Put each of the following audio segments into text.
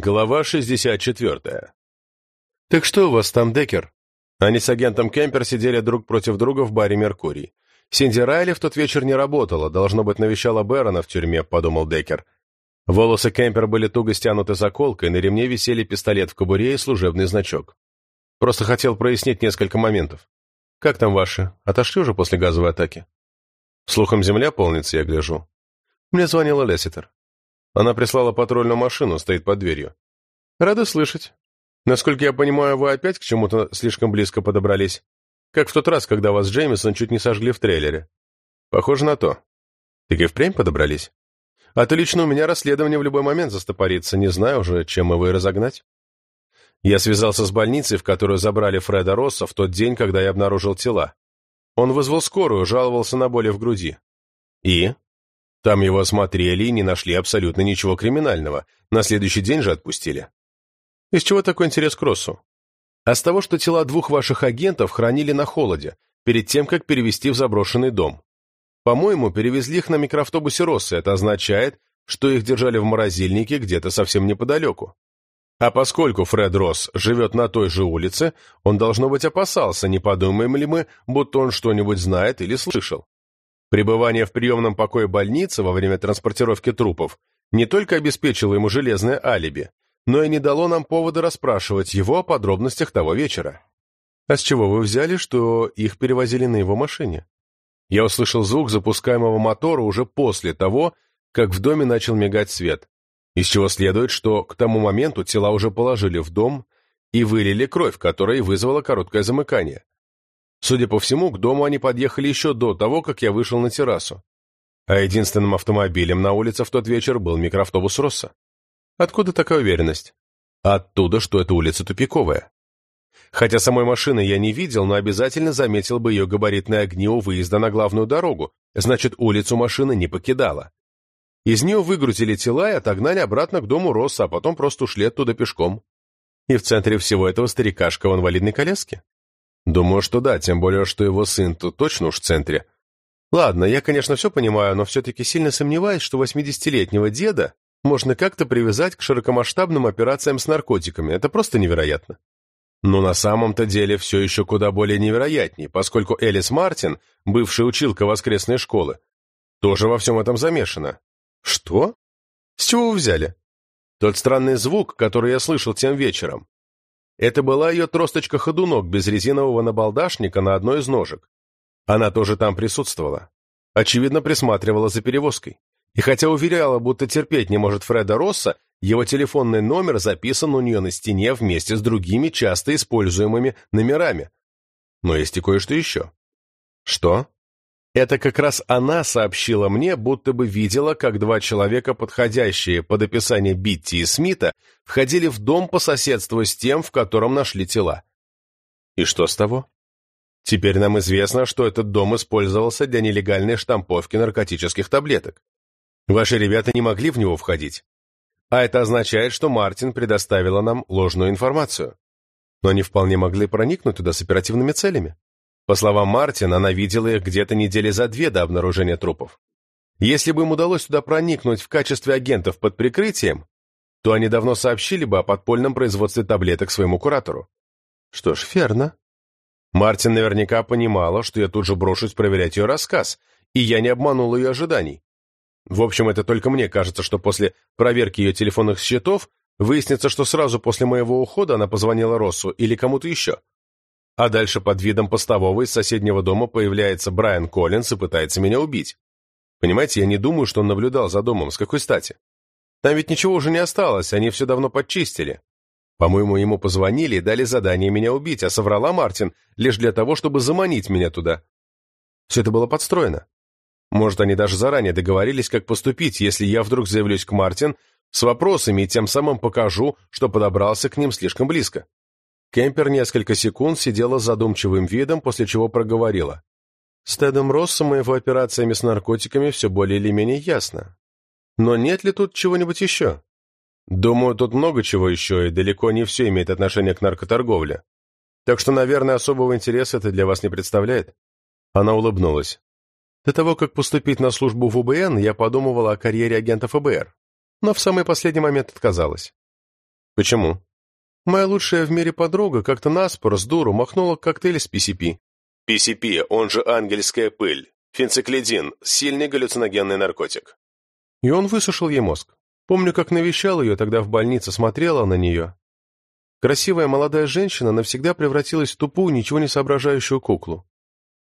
Глава 64. «Так что у вас там, Деккер?» Они с агентом Кемпер сидели друг против друга в баре «Меркурий». Синди Райли в тот вечер не работала, должно быть, навещала Бэрона в тюрьме, подумал Деккер. Волосы Кемпер были туго стянуты заколкой, на ремне висели пистолет в кобуре и служебный значок. Просто хотел прояснить несколько моментов. «Как там ваши? Отошли уже после газовой атаки?» «Слухом земля полнится, я гляжу». Мне звонила Лесситер. Она прислала патрульную машину, стоит под дверью. Рада слышать. Насколько я понимаю, вы опять к чему-то слишком близко подобрались. Как в тот раз, когда вас Джеймисон чуть не сожгли в трейлере. Похоже на то. Так и впрямь подобрались? А то лично у меня расследование в любой момент застопорится, не знаю уже, чем его и разогнать. Я связался с больницей, в которую забрали Фреда Росса в тот день, когда я обнаружил тела. Он вызвал скорую, жаловался на боли в груди. И? Там его осмотрели и не нашли абсолютно ничего криминального. На следующий день же отпустили. Из чего такой интерес к Россу? А с того, что тела двух ваших агентов хранили на холоде, перед тем, как перевести в заброшенный дом. По-моему, перевезли их на микроавтобусе Росса. Это означает, что их держали в морозильнике где-то совсем неподалеку. А поскольку Фред Росс живет на той же улице, он, должно быть, опасался, не подумаем ли мы, будто он что-нибудь знает или слышал. Пребывание в приемном покое больницы во время транспортировки трупов не только обеспечило ему железное алиби, но и не дало нам повода расспрашивать его о подробностях того вечера. А с чего вы взяли, что их перевозили на его машине? Я услышал звук запускаемого мотора уже после того, как в доме начал мигать свет, из чего следует, что к тому моменту тела уже положили в дом и вылили кровь, которая вызвала короткое замыкание. Судя по всему, к дому они подъехали еще до того, как я вышел на террасу. А единственным автомобилем на улице в тот вечер был микроавтобус Росса. Откуда такая уверенность? Оттуда, что эта улица тупиковая. Хотя самой машины я не видел, но обязательно заметил бы ее габаритные огни у выезда на главную дорогу, значит, улицу машина не покидала. Из нее выгрузили тела и отогнали обратно к дому Росса, а потом просто ушли оттуда пешком. И в центре всего этого старикашка в инвалидной коляске. Думаю, что да, тем более, что его сын тут точно уж в центре. Ладно, я, конечно, все понимаю, но все-таки сильно сомневаюсь, что 80-летнего деда можно как-то привязать к широкомасштабным операциям с наркотиками. Это просто невероятно. Но на самом-то деле все еще куда более невероятнее, поскольку Элис Мартин, бывшая училка воскресной школы, тоже во всем этом замешана. Что? С чего вы взяли? Тот странный звук, который я слышал тем вечером. Это была ее тросточка-ходунок без резинового набалдашника на одной из ножек. Она тоже там присутствовала. Очевидно, присматривала за перевозкой. И хотя уверяла, будто терпеть не может Фреда Росса, его телефонный номер записан у нее на стене вместе с другими часто используемыми номерами. Но есть и кое-что еще. Что? Это как раз она сообщила мне, будто бы видела, как два человека, подходящие под описание Битти и Смита, входили в дом по соседству с тем, в котором нашли тела. И что с того? Теперь нам известно, что этот дом использовался для нелегальной штамповки наркотических таблеток. Ваши ребята не могли в него входить. А это означает, что Мартин предоставила нам ложную информацию. Но они вполне могли проникнуть туда с оперативными целями. По словам Мартин, она видела их где-то недели за две до обнаружения трупов. Если бы им удалось туда проникнуть в качестве агентов под прикрытием, то они давно сообщили бы о подпольном производстве таблеток своему куратору. Что ж, верно. Мартин наверняка понимала, что я тут же брошусь проверять ее рассказ, и я не обманул ее ожиданий. В общем, это только мне кажется, что после проверки ее телефонных счетов выяснится, что сразу после моего ухода она позвонила Россу или кому-то еще. А дальше под видом постового из соседнего дома появляется Брайан Коллинс и пытается меня убить. Понимаете, я не думаю, что он наблюдал за домом. С какой стати? Там ведь ничего уже не осталось, они все давно подчистили. По-моему, ему позвонили и дали задание меня убить, а соврала Мартин лишь для того, чтобы заманить меня туда. Все это было подстроено. Может, они даже заранее договорились, как поступить, если я вдруг заявлюсь к Мартин с вопросами и тем самым покажу, что подобрался к ним слишком близко. Кемпер несколько секунд сидела с задумчивым видом, после чего проговорила. «С Тедом Россом и его операциями с наркотиками все более или менее ясно. Но нет ли тут чего-нибудь еще?» «Думаю, тут много чего еще, и далеко не все имеет отношение к наркоторговле. Так что, наверное, особого интереса это для вас не представляет?» Она улыбнулась. «До того, как поступить на службу в УБН, я подумывала о карьере агента ФБР, но в самый последний момент отказалась. Почему? Моя лучшая в мире подруга как-то наспор с дуру махнула коктейль с PCP. PCP, он же ангельская пыль. Фенциклидин – сильный галлюциногенный наркотик. И он высушил ей мозг. Помню, как навещал ее тогда в больнице, смотрела на нее. Красивая молодая женщина навсегда превратилась в тупую, ничего не соображающую куклу.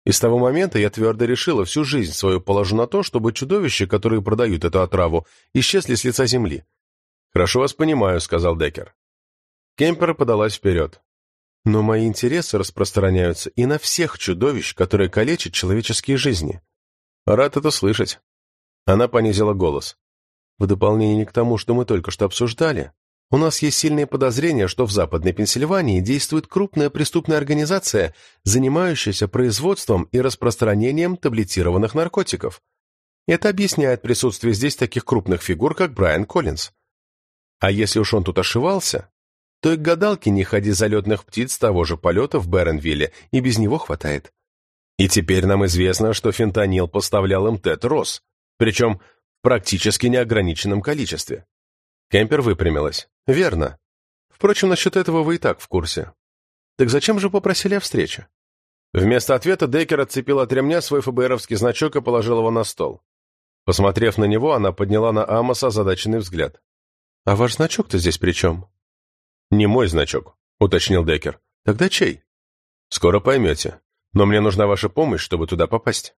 И с того момента я твердо решила, всю жизнь свою положу на то, чтобы чудовища, которые продают эту отраву, исчезли с лица земли. «Хорошо вас понимаю», — сказал Деккер. Кемпер подалась вперед. «Но мои интересы распространяются и на всех чудовищ, которые калечат человеческие жизни. Рад это слышать». Она понизила голос. В дополнение к тому, что мы только что обсуждали, у нас есть сильные подозрения, что в Западной Пенсильвании действует крупная преступная организация, занимающаяся производством и распространением таблетированных наркотиков. Это объясняет присутствие здесь таких крупных фигур, как Брайан Коллинз. А если уж он тут ошивался, то и к гадалке не ходи залетных птиц того же полета в Беренвилле, и без него хватает. И теперь нам известно, что фентанил поставлял им Тед Росс, причем в практически неограниченном количестве. Кемпер выпрямилась. «Верно. Впрочем, насчет этого вы и так в курсе. Так зачем же попросили о встрече?» Вместо ответа Дейкер отцепил от ремня свой ФБРовский значок и положил его на стол. Посмотрев на него, она подняла на Амоса озадаченный взгляд. «А ваш значок-то здесь при чем?» «Не мой значок», — уточнил Деккер. «Тогда чей?» «Скоро поймете. Но мне нужна ваша помощь, чтобы туда попасть».